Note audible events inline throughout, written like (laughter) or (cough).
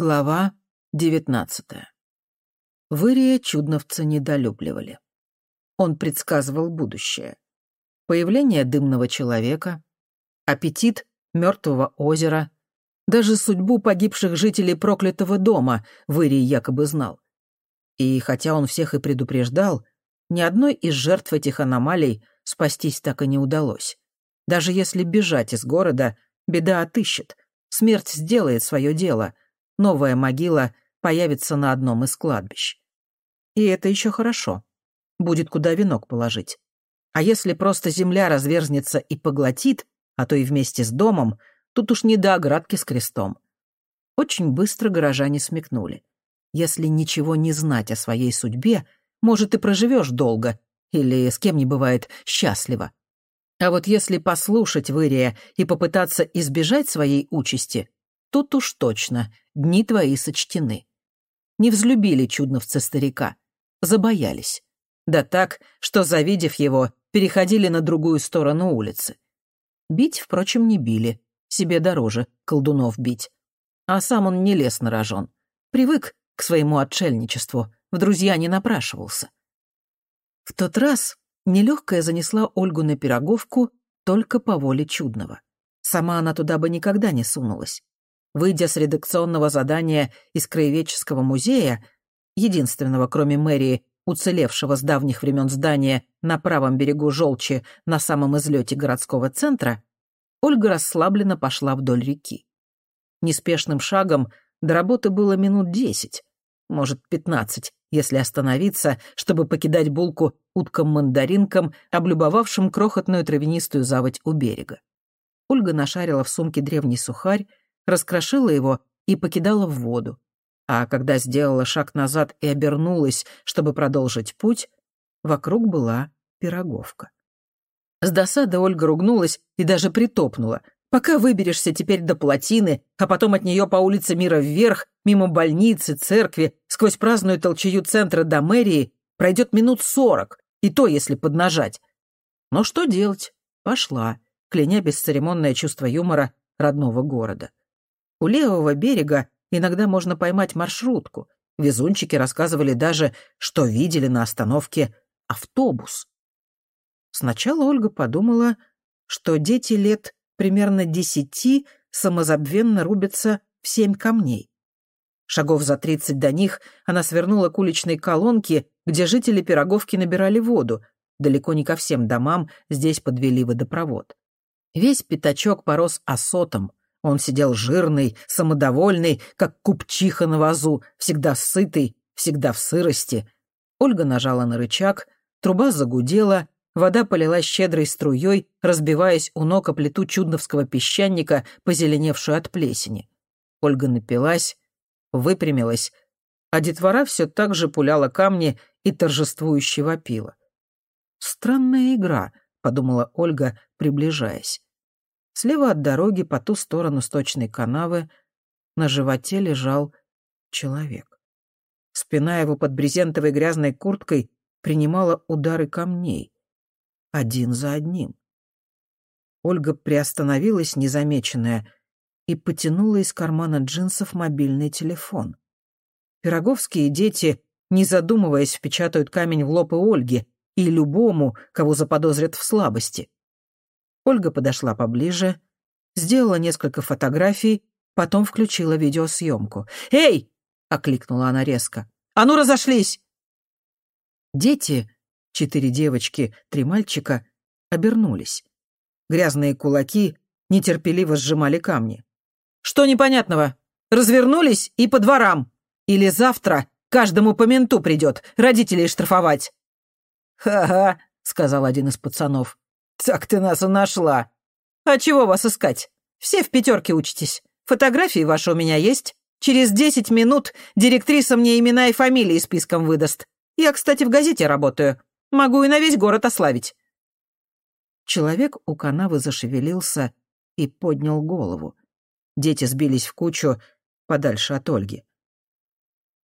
Глава девятнадцатая. Вырия чудновца недолюбливали. Он предсказывал будущее. Появление дымного человека, аппетит мертвого озера, даже судьбу погибших жителей проклятого дома Вырий якобы знал. И хотя он всех и предупреждал, ни одной из жертв этих аномалий спастись так и не удалось. Даже если бежать из города, беда отыщет, смерть сделает свое дело — новая могила появится на одном из кладбищ. И это еще хорошо. Будет куда венок положить. А если просто земля разверзнется и поглотит, а то и вместе с домом, тут уж не до оградки с крестом. Очень быстро горожане смекнули. Если ничего не знать о своей судьбе, может, и проживешь долго, или с кем не бывает счастливо. А вот если послушать Вырия и попытаться избежать своей участи, Тут уж точно, дни твои сочтены. Не взлюбили чудновца старика, забоялись. Да так, что, завидев его, переходили на другую сторону улицы. Бить, впрочем, не били, себе дороже колдунов бить. А сам он не лез на рожон. Привык к своему отшельничеству, в друзья не напрашивался. В тот раз нелегкая занесла Ольгу на пироговку только по воле чудного. Сама она туда бы никогда не сунулась. Выйдя с редакционного задания из Краеведческого музея, единственного, кроме мэрии, уцелевшего с давних времен здания на правом берегу Желчи на самом излете городского центра, Ольга расслабленно пошла вдоль реки. Неспешным шагом до работы было минут десять, может, пятнадцать, если остановиться, чтобы покидать булку уткам-мандаринкам, облюбовавшим крохотную травянистую заводь у берега. Ольга нашарила в сумке древний сухарь, раскрошила его и покидала в воду. А когда сделала шаг назад и обернулась, чтобы продолжить путь, вокруг была пироговка. С досады Ольга ругнулась и даже притопнула. Пока выберешься теперь до плотины, а потом от нее по улице Мира вверх, мимо больницы, церкви, сквозь праздную толчею центра до мэрии, пройдет минут сорок, и то, если поднажать. Но что делать? Пошла, кляня бесцеремонное чувство юмора родного города. У левого берега иногда можно поймать маршрутку. Везунчики рассказывали даже, что видели на остановке автобус. Сначала Ольга подумала, что дети лет примерно десяти самозабвенно рубятся в семь камней. Шагов за тридцать до них она свернула к уличной колонке, где жители Пироговки набирали воду. Далеко не ко всем домам здесь подвели водопровод. Весь пятачок порос осотом, он сидел жирный, самодовольный, как купчиха на вазу, всегда сытый, всегда в сырости. Ольга нажала на рычаг, труба загудела, вода полилась щедрой струей, разбиваясь у ног о плиту чудновского песчаника, позеленевшую от плесени. Ольга напилась, выпрямилась, а детвора все так же пуляла камни и торжествующе вопила. «Странная игра», — подумала Ольга, приближаясь. Слева от дороги, по ту сторону сточной канавы, на животе лежал человек. Спина его под брезентовой грязной курткой принимала удары камней. Один за одним. Ольга приостановилась, незамеченная, и потянула из кармана джинсов мобильный телефон. Пироговские дети, не задумываясь, впечатают камень в лоб и Ольге, и любому, кого заподозрят в слабости. Ольга подошла поближе, сделала несколько фотографий, потом включила видеосъемку. «Эй!» — окликнула она резко. «А ну, разошлись!» Дети, четыре девочки, три мальчика, обернулись. Грязные кулаки нетерпеливо сжимали камни. «Что непонятного? Развернулись и по дворам. Или завтра каждому по менту придет, родителей штрафовать». «Ха-ха», — сказал один из пацанов. «Так ты нас и нашла. А чего вас искать? Все в пятерке учитесь. Фотографии ваши у меня есть. Через десять минут директриса мне имена и фамилии списком выдаст. Я, кстати, в газете работаю. Могу и на весь город ославить». Человек у канавы зашевелился и поднял голову. Дети сбились в кучу подальше от Ольги.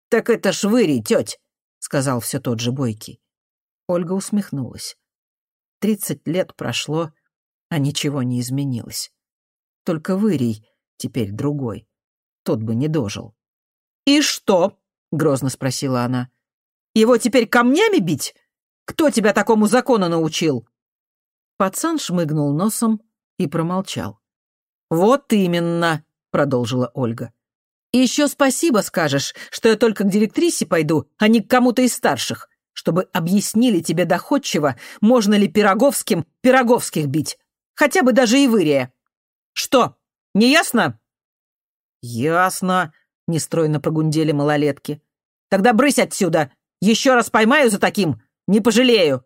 «Так это швыри, теть!» — сказал все тот же Бойкий. Ольга усмехнулась. Тридцать лет прошло, а ничего не изменилось. Только Вырий теперь другой. Тот бы не дожил. «И что?» — грозно спросила она. «Его теперь камнями бить? Кто тебя такому закону научил?» Пацан шмыгнул носом и промолчал. «Вот именно», — продолжила Ольга. «И еще спасибо скажешь, что я только к директрисе пойду, а не к кому-то из старших, чтобы объяснили тебе доходчиво, можно ли пироговским пироговских бить, хотя бы даже и вырия. Что, не ясно?» «Ясно», — нестройно прогундели малолетки. «Тогда брысь отсюда! Еще раз поймаю за таким, не пожалею!»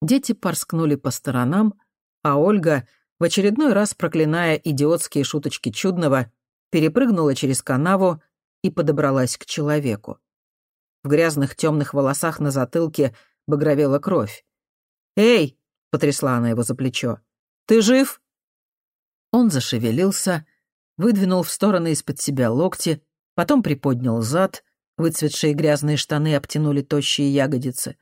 Дети порскнули по сторонам, а Ольга, в очередной раз проклиная идиотские шуточки чудного, перепрыгнула через канаву и подобралась к человеку. В грязных темных волосах на затылке багровела кровь. «Эй!» — потрясла она его за плечо. «Ты жив?» Он зашевелился, выдвинул в стороны из-под себя локти, потом приподнял зад, выцветшие грязные штаны обтянули тощие ягодицы,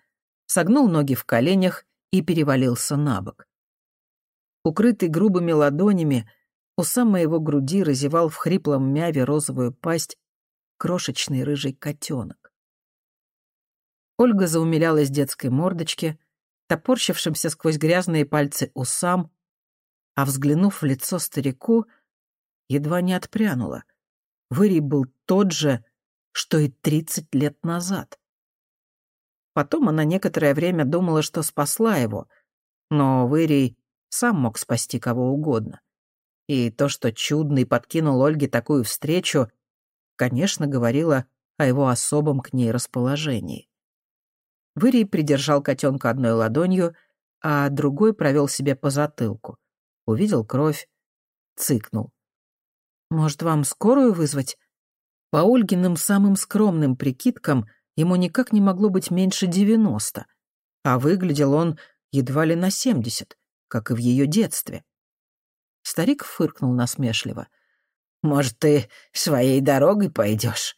согнул ноги в коленях и перевалился на бок. Укрытый грубыми ладонями, у самой его груди разевал в хриплом мяве розовую пасть крошечный рыжий котенок. Ольга заумилялась детской мордочке, топорщившимся сквозь грязные пальцы усам, а, взглянув в лицо старику, едва не отпрянула. Вырий был тот же, что и тридцать лет назад. Потом она некоторое время думала, что спасла его, но Вырий сам мог спасти кого угодно. И то, что чудный подкинул Ольге такую встречу, конечно, говорило о его особом к ней расположении. Вырий придержал котенка одной ладонью, а другой провел себе по затылку. Увидел кровь, цыкнул. «Может, вам скорую вызвать?» По Ольгиным самым скромным прикидкам ему никак не могло быть меньше девяносто, а выглядел он едва ли на семьдесят, как и в ее детстве. Старик фыркнул насмешливо. «Может, ты своей дорогой пойдешь?»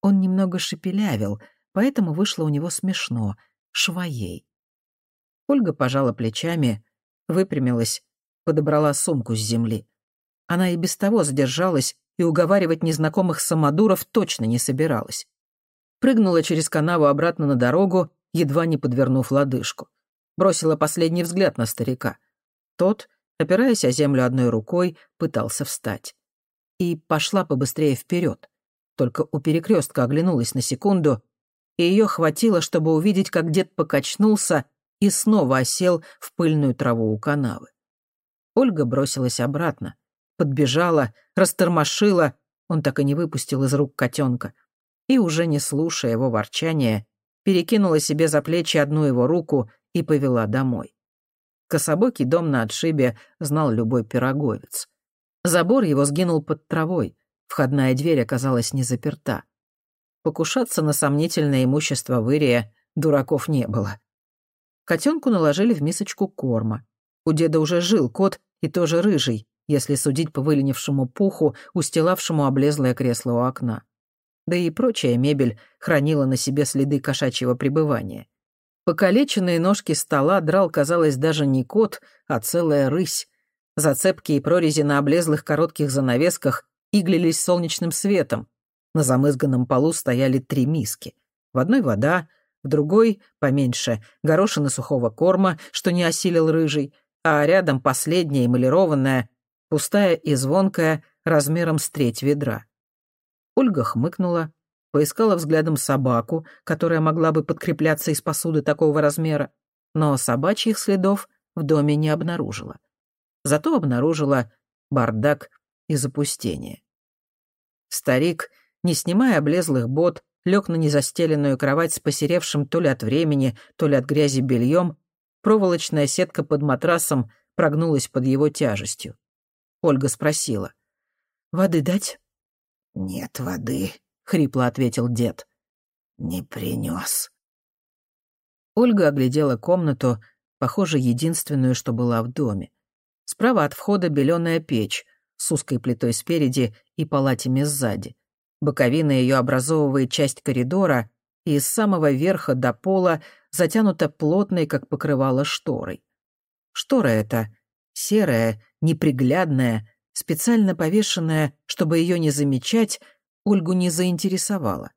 Он немного шепелявил, поэтому вышло у него смешно, швоей. Ольга пожала плечами, выпрямилась, подобрала сумку с земли. Она и без того задержалась и уговаривать незнакомых самодуров точно не собиралась прыгнула через канаву обратно на дорогу, едва не подвернув лодыжку. Бросила последний взгляд на старика. Тот, опираясь о землю одной рукой, пытался встать. И пошла побыстрее вперед. Только у перекрестка оглянулась на секунду, и ее хватило, чтобы увидеть, как дед покачнулся и снова осел в пыльную траву у канавы. Ольга бросилась обратно, подбежала, растормошила, он так и не выпустил из рук котенка, и, уже не слушая его ворчания, перекинула себе за плечи одну его руку и повела домой. Кособокий дом на отшибе знал любой пироговец. Забор его сгинул под травой, входная дверь оказалась не заперта. Покушаться на сомнительное имущество Вырия дураков не было. Котенку наложили в мисочку корма. У деда уже жил кот, и тоже рыжий, если судить по выленившему пуху, устилавшему облезлое кресло у окна да и прочая мебель хранила на себе следы кошачьего пребывания. Покалеченные ножки стола драл, казалось, даже не кот, а целая рысь. Зацепки и прорези на облезлых коротких занавесках иглились солнечным светом. На замызганном полу стояли три миски. В одной вода, в другой, поменьше, горошины сухого корма, что не осилил рыжий, а рядом последняя эмалированная, пустая и звонкая, размером с треть ведра. Ольга хмыкнула, поискала взглядом собаку, которая могла бы подкрепляться из посуды такого размера, но собачьих следов в доме не обнаружила. Зато обнаружила бардак и запустение. Старик, не снимая облезлых бот, лег на незастеленную кровать с посеревшим то ли от времени, то ли от грязи бельем, проволочная сетка под матрасом прогнулась под его тяжестью. Ольга спросила. «Воды дать?» «Нет воды», — хрипло ответил дед. «Не принес». Ольга оглядела комнату, похоже, единственную, что была в доме. Справа от входа беленая печь с узкой плитой спереди и палатями сзади. Боковина ее образовывает часть коридора, и с самого верха до пола затянута плотной, как покрывало, шторой. Штора эта серая, неприглядная, специально повешенная, чтобы ее не замечать, Ольгу не заинтересовало.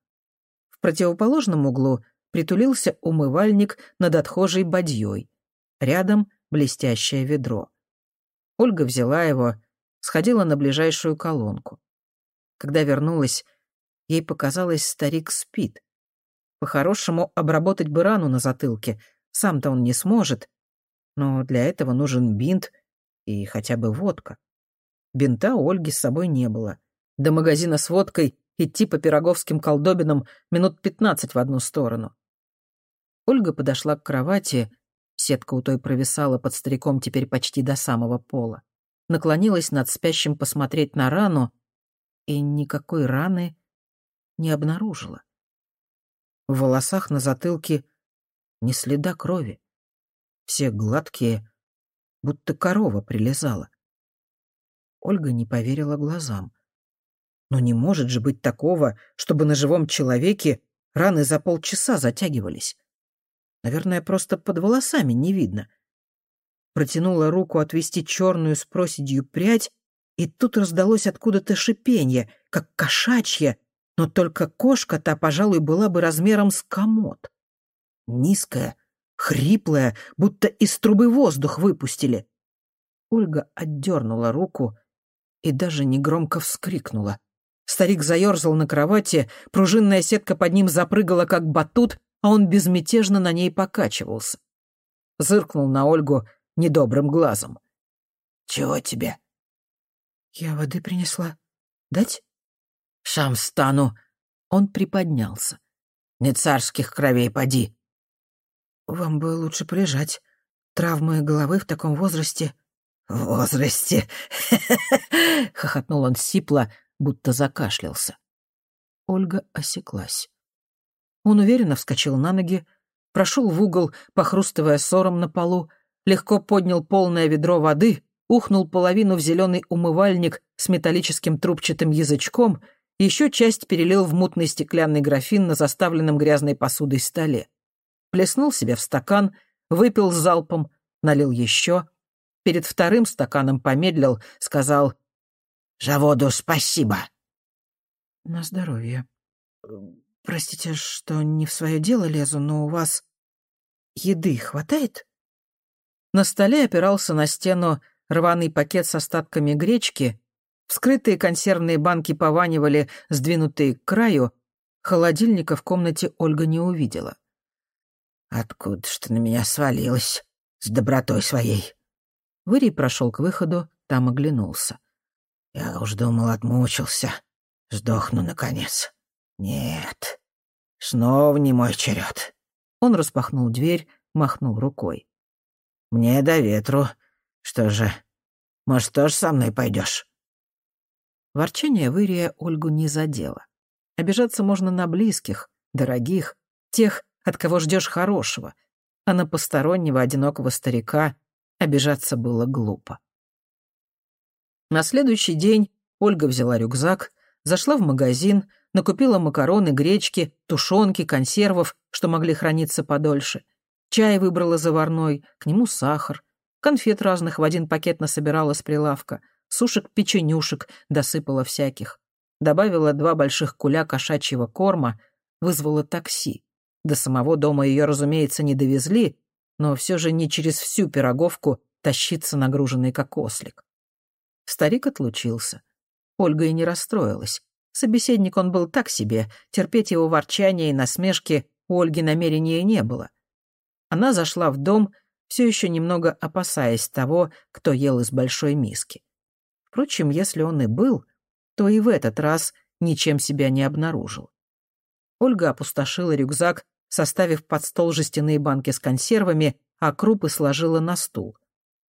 В противоположном углу притулился умывальник над отхожей бадьей. Рядом блестящее ведро. Ольга взяла его, сходила на ближайшую колонку. Когда вернулась, ей показалось, старик спит. По-хорошему, обработать бы рану на затылке. Сам-то он не сможет. Но для этого нужен бинт и хотя бы водка. Бинта у Ольги с собой не было. До магазина с водкой идти по пироговским колдобинам минут пятнадцать в одну сторону. Ольга подошла к кровати, сетка у той провисала под стариком теперь почти до самого пола, наклонилась над спящим посмотреть на рану и никакой раны не обнаружила. В волосах на затылке ни следа крови. Все гладкие, будто корова прилезала. Ольга не поверила глазам. Но не может же быть такого, чтобы на живом человеке раны за полчаса затягивались. Наверное, просто под волосами не видно. Протянула руку отвести черную с проседью прядь, и тут раздалось откуда-то шипенье, как кошачье, но только кошка та, пожалуй, была бы размером с комод. Низкая, хриплая, будто из трубы воздух выпустили. Ольга отдернула руку и даже негромко вскрикнула. Старик заерзал на кровати, пружинная сетка под ним запрыгала, как батут, а он безмятежно на ней покачивался. Зыркнул на Ольгу недобрым глазом. «Чего тебе?» «Я воды принесла. Дать?» «Сам стану». Он приподнялся. «Не царских кровей поди». «Вам бы лучше полежать. Травмы головы в таком возрасте...» «В возрасте!» (laughs) — хохотнул он сипло, будто закашлялся. Ольга осеклась. Он уверенно вскочил на ноги, прошел в угол, похрустывая сором на полу, легко поднял полное ведро воды, ухнул половину в зеленый умывальник с металлическим трубчатым язычком, еще часть перелил в мутный стеклянный графин на заставленном грязной посудой столе. Плеснул себе в стакан, выпил залпом, налил еще. Перед вторым стаканом помедлил, сказал «Заводу спасибо». «На здоровье», «Простите, что не в свое дело лезу, но у вас еды хватает?» На столе опирался на стену рваный пакет с остатками гречки, вскрытые консервные банки пованивали, сдвинутые к краю, холодильника в комнате Ольга не увидела. «Откуда что на меня свалилось? С добротой своей!» Вырий прошел к выходу, там оглянулся. «Я уж думал, отмучился. Сдохну, наконец. Нет, снова не мой черед. Он распахнул дверь, махнул рукой. Мне до ветру. Что же, может, тоже со мной пойдешь? Ворчание Вырия Ольгу не задело. Обижаться можно на близких, дорогих, тех, от кого ждешь хорошего, а на постороннего одинокого старика обижаться было глупо. На следующий день Ольга взяла рюкзак, зашла в магазин, Накупила макароны, гречки, тушенки, консервов, что могли храниться подольше. Чай выбрала заварной, к нему сахар. Конфет разных в один пакет насобирала с прилавка. Сушек-печенюшек досыпала всяких. Добавила два больших куля кошачьего корма, вызвала такси. До самого дома ее, разумеется, не довезли, но все же не через всю пироговку тащиться нагруженный как ослик. Старик отлучился. Ольга и не расстроилась. Собеседник он был так себе, терпеть его ворчание и насмешки у Ольги намерения не было. Она зашла в дом, все еще немного опасаясь того, кто ел из большой миски. Впрочем, если он и был, то и в этот раз ничем себя не обнаружил. Ольга опустошила рюкзак, составив под стол жестяные банки с консервами, а крупы сложила на стул.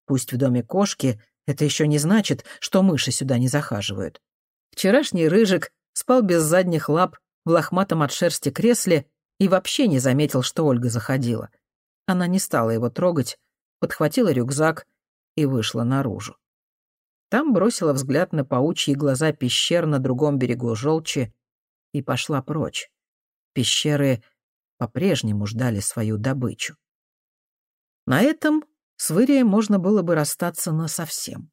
Пусть в доме кошки, это еще не значит, что мыши сюда не захаживают. Вчерашний рыжик спал без задних лап в лохматом от шерсти кресле и вообще не заметил, что Ольга заходила. Она не стала его трогать, подхватила рюкзак и вышла наружу. Там бросила взгляд на паучьи глаза пещер на другом берегу желчи и пошла прочь. Пещеры по-прежнему ждали свою добычу. На этом с Вырием можно было бы расстаться насовсем.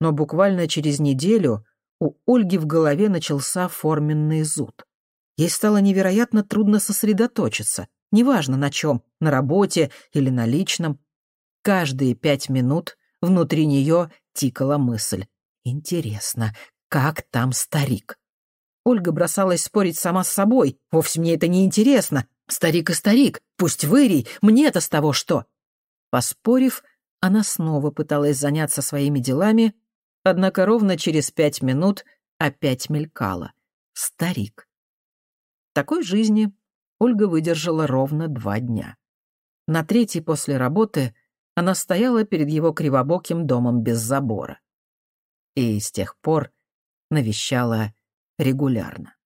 Но буквально через неделю у Ольги в голове начался форменный зуд. Ей стало невероятно трудно сосредоточиться, неважно на чем, на работе или на личном. Каждые пять минут внутри нее тикала мысль. «Интересно, как там старик?» Ольга бросалась спорить сама с собой. «Вовсе мне это не интересно. Старик и старик. Пусть вырий. Мне-то с того что?» Поспорив, она снова пыталась заняться своими делами, однако ровно через пять минут опять мелькала. Старик. Такой жизни Ольга выдержала ровно два дня. На третий после работы она стояла перед его кривобоким домом без забора. И с тех пор навещала регулярно.